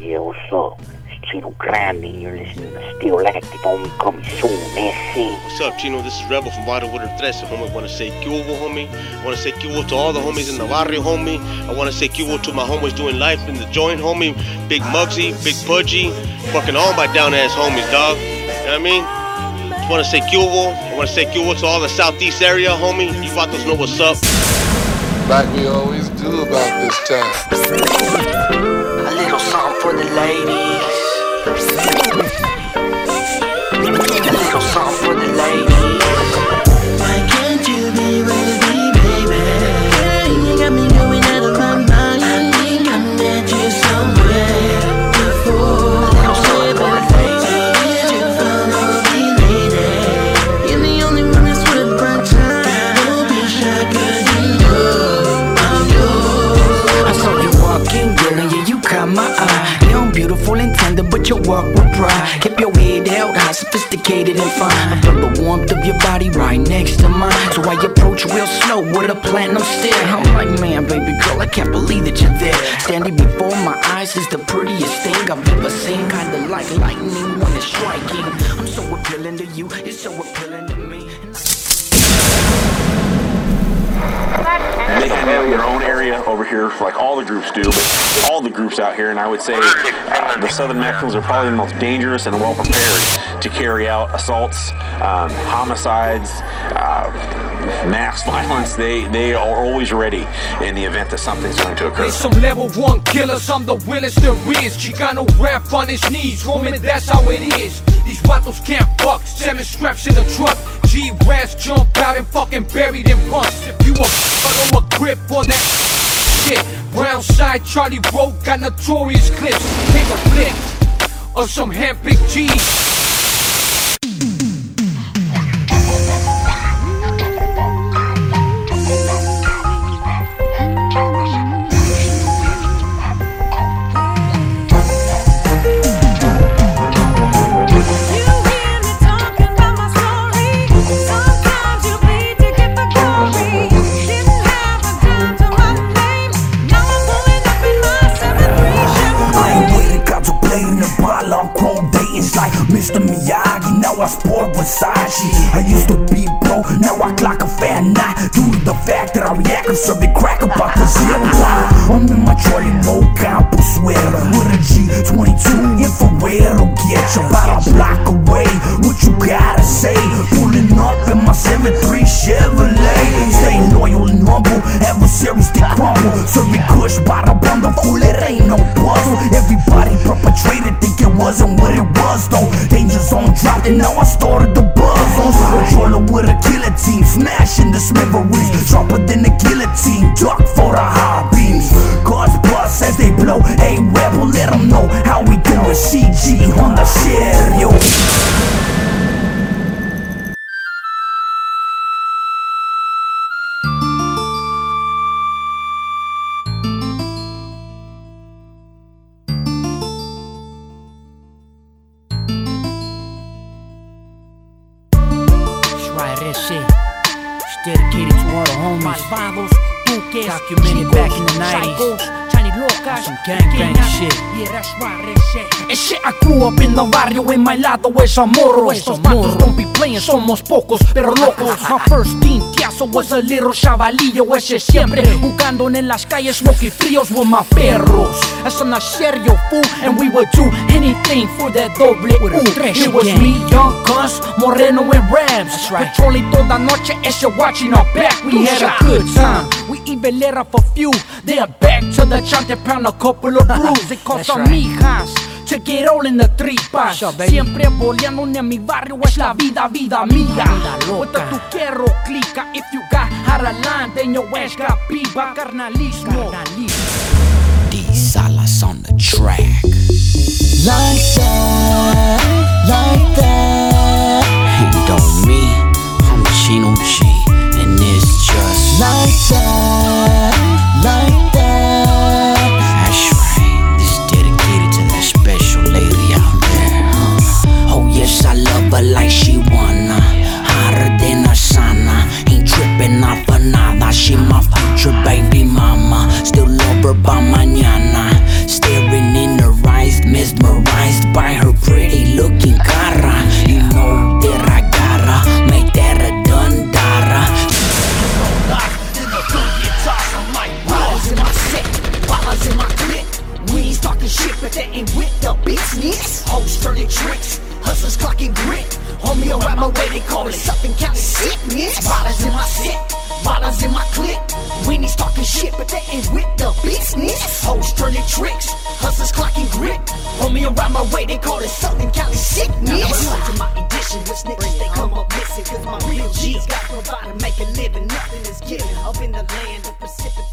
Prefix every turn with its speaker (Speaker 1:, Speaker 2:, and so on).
Speaker 1: Yeah, what's up? It's Chino Grande, and you're listening to Still Active, homie. Coming soon, man.
Speaker 2: What's up, Chino? This is Rebel from Water 13, homie. Want to say cubo, homie. I Want to say cubo to all the homies in the barrio, homie. I want to say cubo to my homies doing life in the joint, homie. Big Muggsy, Big Pudgy, fucking all my down ass homies, dog. You know what I mean? Just want to say cubo. I want to say cubo to all the southeast area, homie. You vatos know what's up.
Speaker 3: Like we always do about this time.
Speaker 1: Something for the ladies.
Speaker 4: High, sophisticated and fine. I feel the warmth of your body right next to mine. So I approach real slow with a platinum stare. I'm like, man, baby girl, I can't believe that you're there. Standing before my eyes is the prettiest thing I've ever seen. Kinda like lightning when it's striking. I'm so appealing to you, it's so appealing to me.
Speaker 5: They have their own area over here, like all the groups do, but all the groups out here, and I would say uh, the Southern Mexicans are probably the most dangerous and well prepared to carry out assaults, um, homicides, uh, mass violence. They they are always ready in the event that something's going to occur.
Speaker 6: They some level one killers, I'm the realest there is. Chicano rap on his knees, Roman, that's how it is. These vatos can't fuck, seven straps in the truck. G-Rats jump out and fucking bury in punks. If you a a f- or a grip on that shit. Brown side, Charlie Broke got notorious clips. Take a flick of some handpicked G's.
Speaker 7: Mr. Miyagi. Now I sport Versace. I used to be broke, now I clock a fan night. Due to the fact that I react and serving crack about the zero. I'm in my Charlie Low Campo sweater with a G22 infrared. will get you about a block away. What you gotta say? Pulling up in my 7-3 Chevrolet. Stay loyal and humble, adversaries they crumble. Serving kush by the bundle full, it ain't no puzzle. Everybody perpetrated, think it wasn't what it was though. Danger zone dropped and now I started the buzz on. Controller with a team, smashing the smithereens. Sharper than the guillotine, duck for the high beams. Cars bust as they blow. Hey, rebel, let them know how we do it. CG on
Speaker 4: That shit. It's dedicated to all the homies. Documented back in the 90s. Some gangbang shit.
Speaker 6: Yeah, that's right, shit.
Speaker 4: And shit, I grew up in the barrio, en my lado es amorro. Estos vatos don't be playing, somos pocos, pero locos. My first tintiazo was a little chavalillo, ese siempre jugando en las calles, smoky fríos with my perros. Eso no es serio, fool, and we would do anything for that doble U. It was me, Young Cuz, Moreno, and Rams. Patrolling toda noche, ese watching our back, we had a good time. We even let off a few, then back to the chante, pound a couple of brews. They call some mijas. Check it all in the tripas Siempre boleando en mi barrio es la vida, vida mía tú quiero clica If you got of line then your ass got piba Carnalismo
Speaker 8: These alas on the track.
Speaker 9: Like that, like that.
Speaker 8: Me, I'm Chino G, and it's just
Speaker 9: Like that,
Speaker 10: talking shit, but that ain't with the business. Hoes turning tricks, hustlers clocking grit. Homie around my way, they call it something kind of sickness. Bottles in my set, bottles in my clip. We ain't talking shit, but that ain't with the business. Hoes turning tricks, hustlers clocking grit. Homie around my way, they call it something kind of sickness. Now to my edition, which niggas they come up missing. Cause my real G's got provide and make a living. Nothing is given up in the land of precipitation.